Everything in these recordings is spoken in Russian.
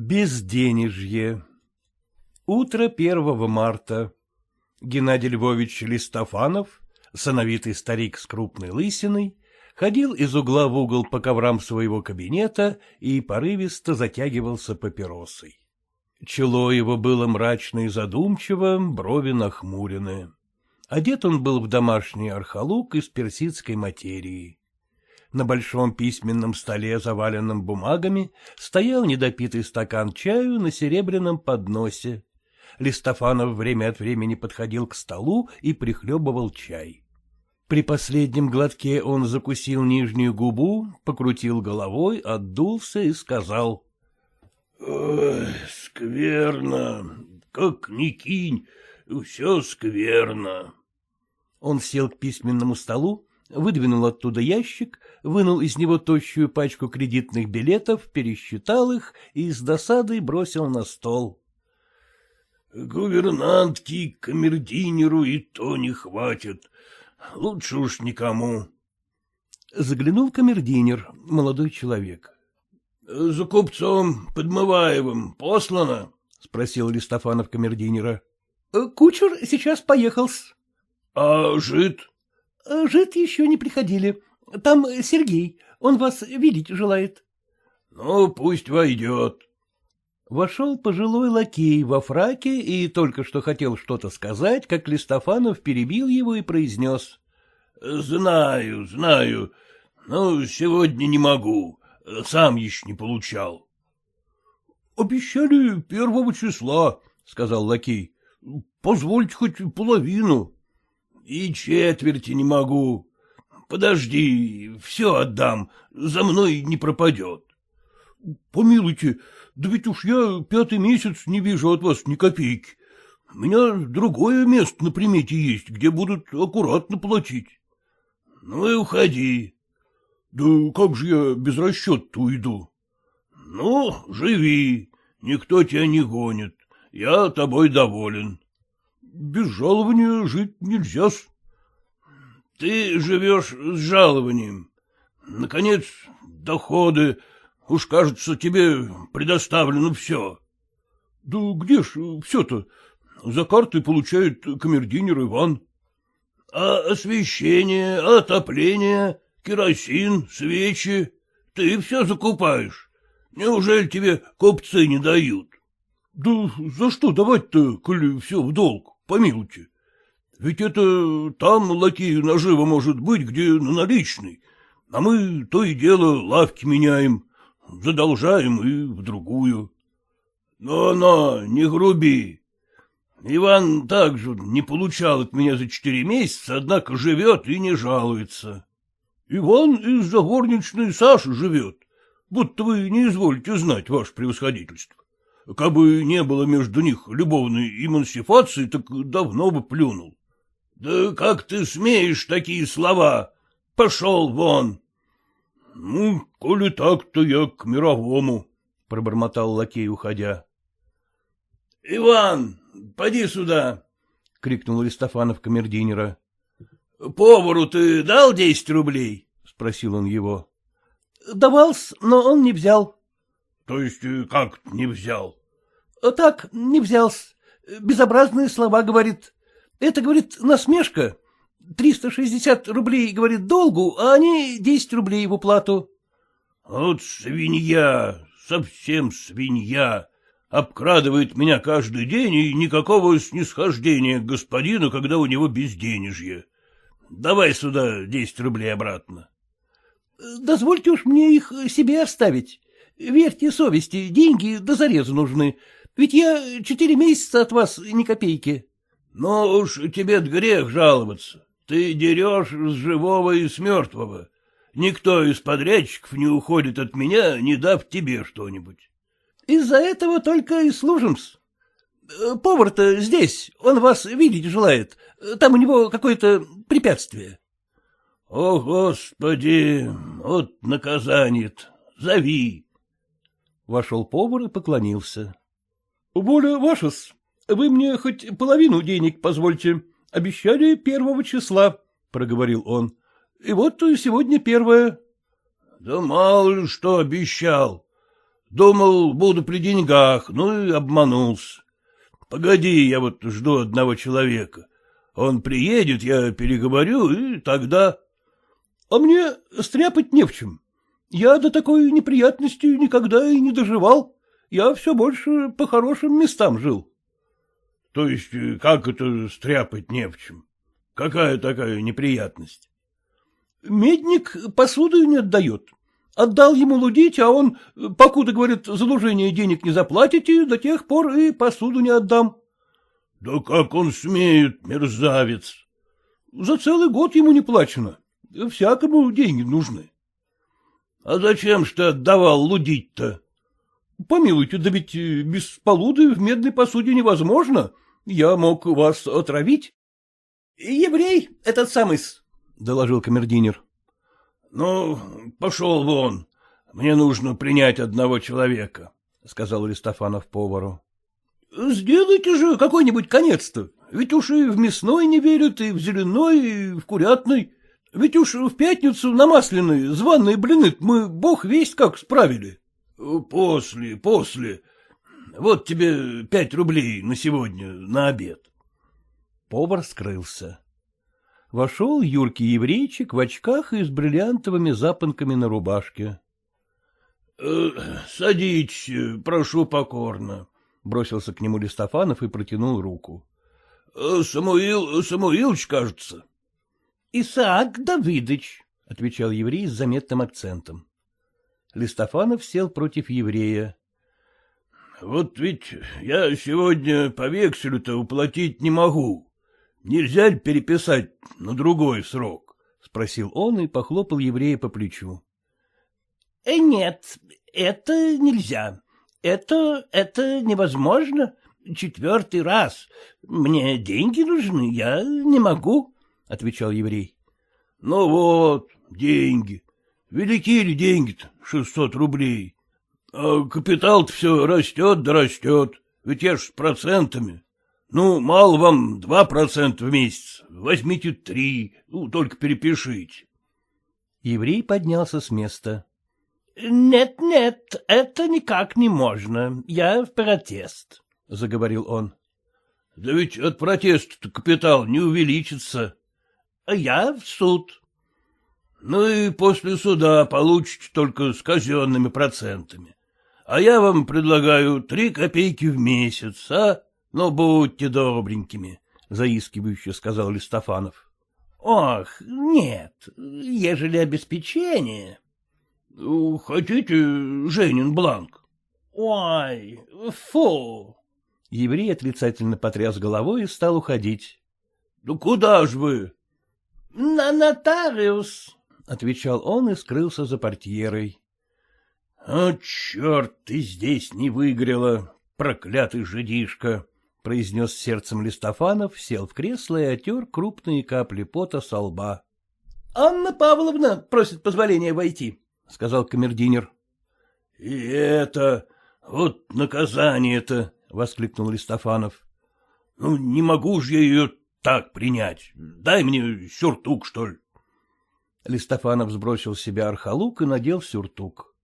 Безденежье Утро первого марта. Геннадий Львович Листофанов, сановитый старик с крупной лысиной, ходил из угла в угол по коврам своего кабинета и порывисто затягивался папиросой. Чело его было мрачно и задумчиво, брови нахмурены. Одет он был в домашний архалук из персидской материи. На большом письменном столе, заваленном бумагами, стоял недопитый стакан чаю на серебряном подносе. Листофанов время от времени подходил к столу и прихлебывал чай. При последнем глотке он закусил нижнюю губу, покрутил головой, отдулся и сказал. — Ой, скверно, как ни кинь, все скверно. Он сел к письменному столу, выдвинул оттуда ящик, вынул из него тощую пачку кредитных билетов, пересчитал их и с досадой бросил на стол. — Гувернантки, камердинеру и то не хватит. Лучше уж никому. Заглянул камердинер, молодой человек. — За купцом Подмываевым послано? — спросил Листофанов камердинера. — Кучер сейчас поехал-с. — А жид? — Жид еще не приходили. Там Сергей, он вас видеть желает. — Ну, пусть войдет. Вошел пожилой лакей во фраке и только что хотел что-то сказать, как Листофанов перебил его и произнес. — Знаю, знаю, но сегодня не могу, сам еще не получал. — Обещали первого числа, — сказал лакей. — Позвольте хоть половину. — И четверти не могу. Подожди, все отдам, за мной не пропадет. — Помилуйте, да ведь уж я пятый месяц не вижу от вас ни копейки. У меня другое место на примете есть, где будут аккуратно платить. — Ну и уходи. — Да как же я без расчета уйду? — Ну, живи, никто тебя не гонит, я тобой доволен. — Без жалования жить нельзя-с. — Ты живешь с жалованием. Наконец, доходы, Уж, кажется, тебе предоставлено все. — Да где ж все-то? За карты получает камердинер Иван. — А освещение, отопление, керосин, свечи? Ты все закупаешь. Неужели тебе купцы не дают? — Да за что давать-то, коли все в долг, помилуйте? Ведь это там лакею наживо может быть, где на наличный, а мы то и дело лавки меняем. Задолжаем и в другую. Но-но, не груби. Иван также не получал от меня за четыре месяца, однако живет и не жалуется. Иван из-за горничной Саши живет, будто вы не изволите знать, ваше превосходительство. Кабы не было между них любовной эмансифации, так давно бы плюнул. — Да как ты смеешь такие слова? Пошел вон! — Ну, коли так, то я к мировому, — пробормотал лакей, уходя. — Иван, поди сюда, — крикнул Листофанов камердинера. — Повару ты дал десять рублей? — спросил он его. — Давал-с, но он не взял. — То есть э, как не взял? — Так, не взял-с. Безобразные слова говорит. Это, говорит, насмешка. Триста шестьдесят рублей, говорит, долгу, а они десять рублей в уплату. — Вот свинья, совсем свинья. Обкрадывает меня каждый день, и никакого снисхождения к господину, когда у него безденежье. Давай сюда десять рублей обратно. — Дозвольте уж мне их себе оставить. Верьте совести, деньги до зарезу нужны. Ведь я четыре месяца от вас ни копейки. — Ну уж тебе грех жаловаться. Ты дерешь с живого и с мертвого. Никто из подрядчиков не уходит от меня, не дав тебе что-нибудь. — Из-за этого только и служим-с. Повар-то здесь, он вас видеть желает. Там у него какое-то препятствие. — О, Господи, вот наказание-то. Зови. Вошел повар и поклонился. — Воля ваша-с. Вы мне хоть половину денег позвольте. — Обещали первого числа, — проговорил он. — И вот сегодня первое. — Да мало ли что обещал. Думал, буду при деньгах, ну и обманулся. Погоди, я вот жду одного человека. Он приедет, я переговорю, и тогда... — А мне стряпать не в чем. Я до такой неприятности никогда и не доживал. Я все больше по хорошим местам жил. — То есть как это стряпать не в чем? Какая такая неприятность? — Медник посуду не отдает. Отдал ему лудить, а он, покуда, говорит, за лужение денег не заплатите, до тех пор и посуду не отдам. — Да как он смеет, мерзавец! — За целый год ему не плачено. Всякому деньги нужны. — А зачем ж ты отдавал лудить-то? — Помилуйте, да ведь без полуды в медной посуде невозможно. Я мог вас отравить. — Еврей этот самый-с, — доложил камердинер. — Ну, пошел вон. Мне нужно принять одного человека, — сказал Листофанов повару. — Сделайте же какой-нибудь конец-то. Ведь уж и в мясной не верят, и в зеленой, и в курятной. Ведь уж в пятницу на масляной званые блины мы бог весть как справили. — После, после. Вот тебе пять рублей на сегодня, на обед. Повар скрылся. Вошел юркий еврейчик в очках и с бриллиантовыми запонками на рубашке. «Э, — Садитесь, прошу покорно, — бросился к нему Листофанов и протянул руку. «Э, — Самуил, Самуилович, кажется. — Исаак Давидыч, — отвечал еврей с заметным акцентом. Листофанов сел против еврея. — Вот ведь я сегодня по векселю-то уплатить не могу. Нельзя ли переписать на другой срок? — спросил он и похлопал еврея по плечу. «Э, — Нет, это нельзя. Это, это невозможно. Четвертый раз. Мне деньги нужны, я не могу, — отвечал еврей. — Ну вот, деньги. Велики ли деньги-то, шестьсот рублей? А капитал-то все растет да растет, ведь я ж с процентами. Ну, мало вам два процента в месяц, возьмите три, ну, только перепишите. Еврей поднялся с места. «Нет, нет, это никак не можно. Я в протест», — заговорил он. — Да ведь от протеста капитал не увеличится. — Я в суд. — Ну и после суда получите только с казенными процентами. А я вам предлагаю три копейки в месяц, а? Ну, будьте добренькими, — заискивающе сказал Листофанов. — Ох, нет, ежели обеспечение. — Хотите Женин бланк? — Ой, фу! Еврей отрицательно потряс головой и стал уходить. — Ну куда ж вы? — На нотариус, — отвечал он и скрылся за портьерой. — А, черт, ты здесь не выиграла, проклятый жидишка! — произнес сердцем Листофанов, сел в кресло и отер крупные капли пота со лба. — Анна Павловна просит позволения войти, — сказал камердинер. — И это... вот наказание-то! — воскликнул Листофанов. — Ну, не могу же я ее так принять. Дай мне сюртук, что ли. Листофанов сбросил с себя архалук и надел сюртук.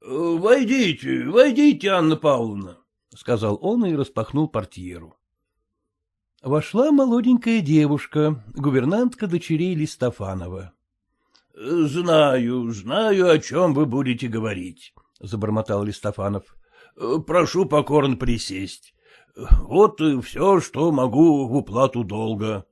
— Войдите, войдите, Анна Павловна, — сказал он и распахнул портьеру. Вошла молоденькая девушка, гувернантка дочерей Листофанова. — Знаю, знаю, о чем вы будете говорить, — забормотал Листофанов. — Прошу покорно присесть. Вот и все, что могу в уплату долга.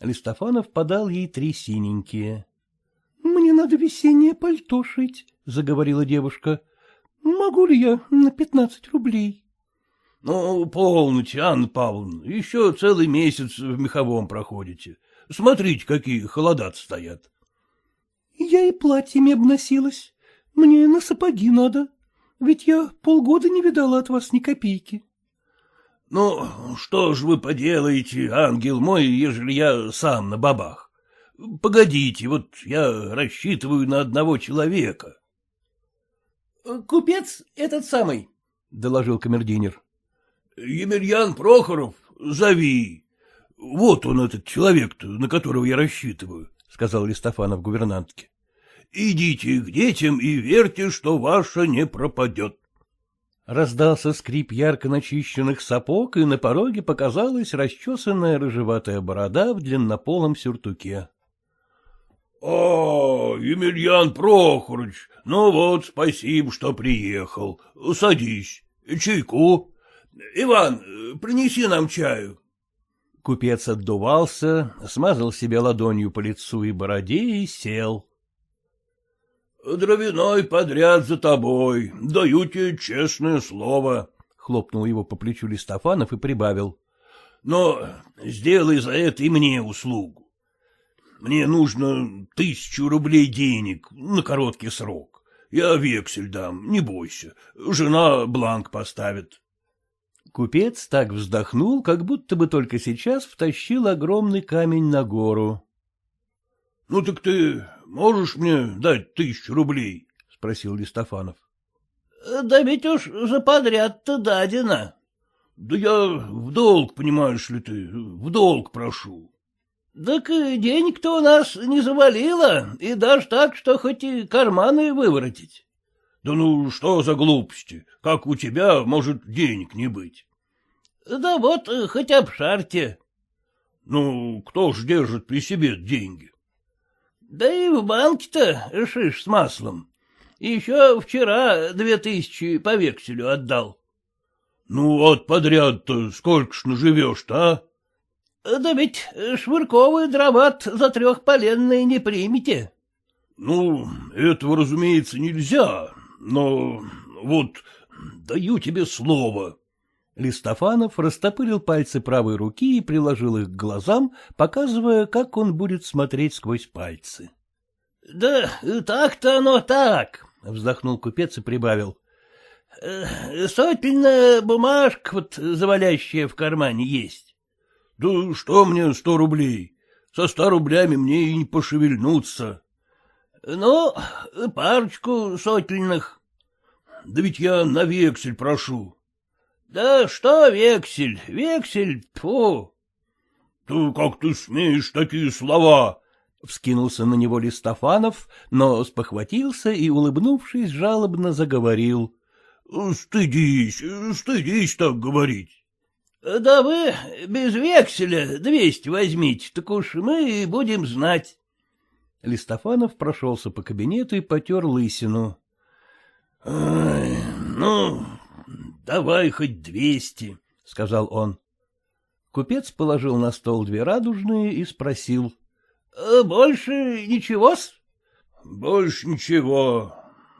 Листофанов подал ей три синенькие. — Мне надо весеннее пальто шить, — заговорила девушка. — Могу ли я на пятнадцать рублей? — Ну, полноте, Анна Павловна, еще целый месяц в меховом проходите. Смотрите, какие холода стоят. — Я и платьями обносилась. Мне на сапоги надо. Ведь я полгода не видала от вас ни копейки. — Ну, что ж вы поделаете, ангел мой, ежели я сам на бабах? Погодите, вот я рассчитываю на одного человека. — Купец этот самый, — доложил камердинер. — Емельян Прохоров, зови. Вот он, этот человек-то, на которого я рассчитываю, — сказал Листофанов гувернантке. — Идите к детям и верьте, что ваша не пропадет. Раздался скрип ярко начищенных сапог, и на пороге показалась расчесанная рыжеватая борода в длиннополом сюртуке. — О, Емельян Прохорович, ну вот, спасибо, что приехал. Садись. Чайку. Иван, принеси нам чаю. Купец отдувался, смазал себе ладонью по лицу и бороде и сел. Дровяной подряд за тобой, даю тебе честное слово, — хлопнул его по плечу Листофанов и прибавил. — Но сделай за это и мне услугу. Мне нужно тысячу рублей денег на короткий срок. Я вексель дам, не бойся, жена бланк поставит. Купец так вздохнул, как будто бы только сейчас втащил огромный камень на гору. — Ну так ты можешь мне дать тысячу рублей? — спросил Листофанов. — Да ведь уж за подряд-то дадено. — Да я в долг, понимаешь ли ты, в долг прошу. — Так денег-то у нас не завалило, и даже так, что хоть и карманы выворотить. — Да ну что за глупости, как у тебя может денег не быть? — Да вот, хоть обшарьте. — Ну, кто ж держит при себе деньги? Да и в банке-то шиш с маслом. Еще вчера две тысячи по векселю отдал. — Ну, от подряд-то сколько ж наживешь-то, а? — Да ведь швырковый дроват за трехполенные не примете. — Ну, этого, разумеется, нельзя, но вот даю тебе слово. Листофанов растопырил пальцы правой руки и приложил их к глазам, показывая, как он будет смотреть сквозь пальцы. — Да так-то оно так, — вздохнул купец и прибавил. — Сотельная бумажка вот завалящая в кармане есть. — Да что мне сто рублей? Со ста рублями мне и не пошевельнуться. — Ну, парочку сотельных. — Да ведь я на вексель прошу. — Да что вексель, вексель, фу. — Ты как ты смеешь такие слова? — вскинулся на него Листофанов, но спохватился и, улыбнувшись, жалобно заговорил. — Стыдись, стыдись так говорить. — Да вы без векселя двести возьмите, так уж мы и будем знать. Листофанов прошелся по кабинету и потер лысину. — ну, Давай хоть двести, — сказал он. Купец положил на стол две радужные и спросил. «Э, — Больше ничего-с? — Больше ничего.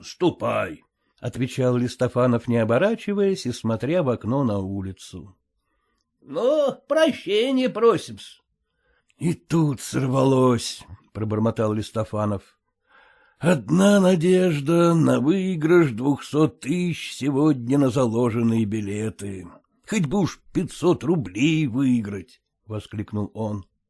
Ступай, — отвечал Листофанов, не оборачиваясь и смотря в окно на улицу. — Ну, прощения просим-с. — И тут сорвалось, — пробормотал Листофанов. Одна надежда на выигрыш двухсот тысяч сегодня на заложенные билеты. Хоть бы уж пятьсот рублей выиграть, — воскликнул он.